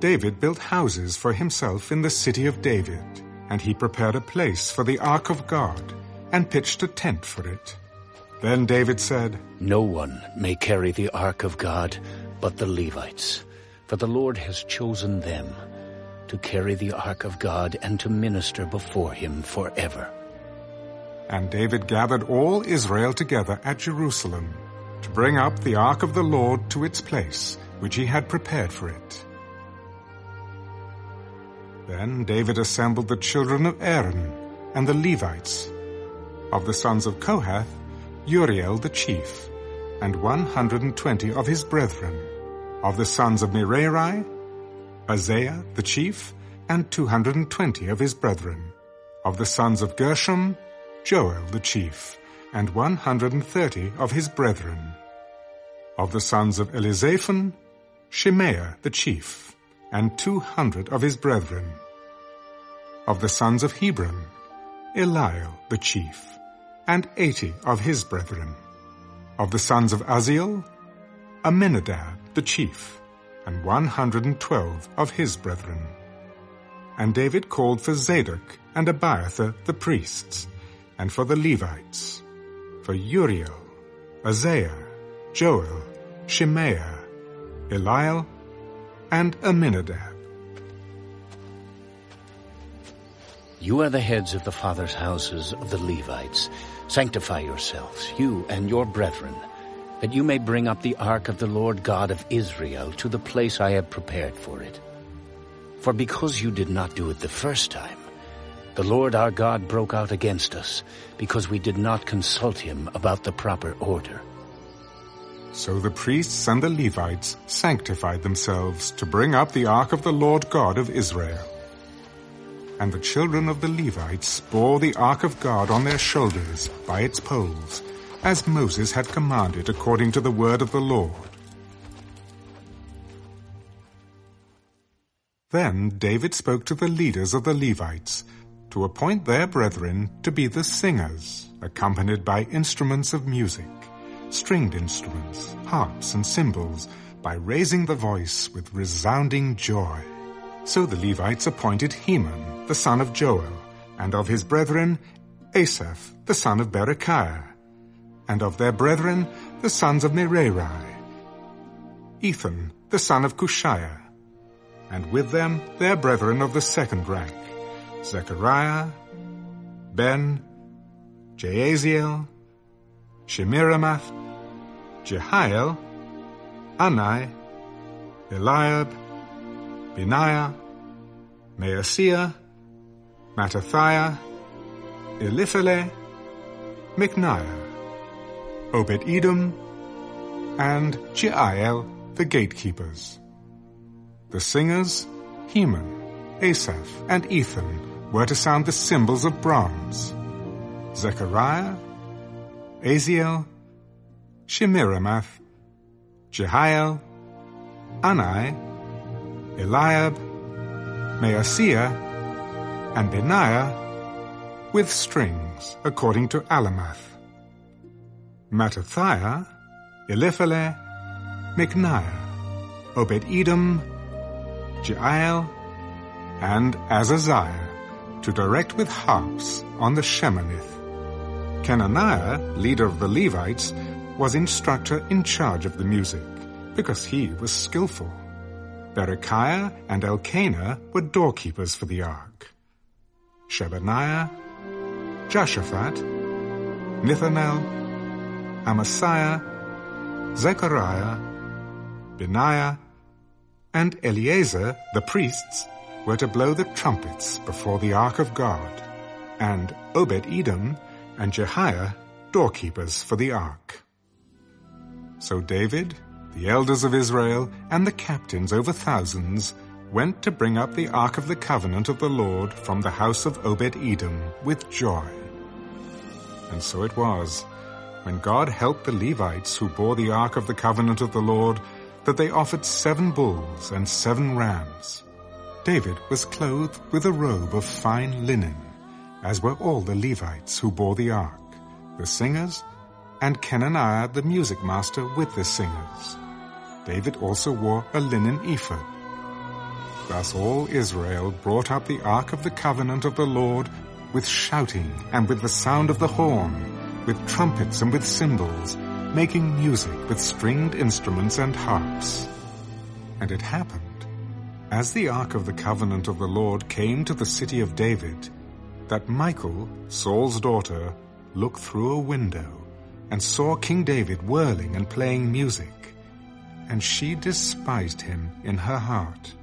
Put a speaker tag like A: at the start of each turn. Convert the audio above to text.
A: David built houses for himself in the city of David, and he prepared a place for the ark of God, and pitched a tent for it. Then David said,
B: No one may carry the ark of God but the Levites, for the Lord has chosen them to carry the ark of God and to minister before him forever.
A: And David gathered all Israel together at Jerusalem to bring up the ark of the Lord to its place, which he had prepared for it. Then David assembled the children of Aaron and the Levites. Of the sons of Kohath, Uriel the chief, and 120 of his brethren. Of the sons of Merari, Asaiah the chief, and 220 of his brethren. Of the sons of Gershom, Joel the chief, and 130 of his brethren. Of the sons of Elizaphan, Shemaiah the chief, and 200 of his brethren. Of the sons of Hebron, Eliel the chief, and 80 of his brethren. Of the sons of Uzziel, Amminadab the chief, and 112 of his brethren. And David called for Zadok and Abiathar the priests, and for the Levites, for Uriel, Asaiah, Joel, Shemaiah, Eliel, and Amminadab.
B: You are the heads of the fathers' houses of the Levites. Sanctify yourselves, you and your brethren, that you may bring up the ark of the Lord God of Israel to the place I have prepared for it. For because you did not do it the first time, the Lord our God broke out against us, because we did not consult him about the proper order.
A: So the priests and the Levites sanctified themselves to bring up the ark of the Lord God of Israel. And the children of the Levites bore the ark of God on their shoulders by its poles, as Moses had commanded according to the word of the Lord. Then David spoke to the leaders of the Levites to appoint their brethren to be the singers, accompanied by instruments of music, stringed instruments, harps and cymbals, by raising the voice with resounding joy. So the Levites appointed Heman, the son of Joel, and of his brethren Asaph, the son of Berechiah, and of their brethren the sons of Merari, Ethan, the son of Kushaiah, and with them their brethren of the second rank, Zechariah, Ben, Jaaziel, Shemiramoth, Jehiel, Unni, Eliab, Benaiah, Maaseiah, Mattithiah, Elipheleh, Mikneiah, Obed-Edom, and Jeiel, the gatekeepers. The singers, Heman, Asaph, and Ethan, were to sound the cymbals of bronze. Zechariah, Aziel, Shemiramoth, Jehiel, Unni, Eliab, Maaseiah, and Benaiah with strings according to Alamoth. Mattithiah, Elipheleh, Mikneiah, Obed-Edom, Jeiel, and Azaziah to direct with harps on the Sheminith. Chenaniah, leader of the Levites, was instructor in charge of the music, because he was skillful. Berechiah and Elkanah were doorkeepers for the ark. Shebaniah, Joshaphat, Nethanel, Amasiah, Zechariah, Benaiah, and Eleazar, the priests, were to blow the trumpets before the ark of God, and Obed-Edom and Jehiah, doorkeepers for the ark. So David, the elders of Israel, and the captains over thousands went to bring up the ark of the covenant of the Lord from the house of Obed-Edom with joy. And so it was, when God helped the Levites who bore the ark of the covenant of the Lord, that they offered seven bulls and seven rams. David was clothed with a robe of fine linen, as were all the Levites who bore the ark, the singers, and Chenaniah the music master with the singers. David also wore a linen ephod. Thus all Israel brought up the ark of the covenant of the Lord with shouting and with the sound of the horn, with trumpets and with cymbals, making music with stringed instruments and harps. And it happened, as the ark of the covenant of the Lord came to the city of David, that Michal, Saul's daughter, looked through a window and saw King David whirling and playing music, and she despised him in her heart.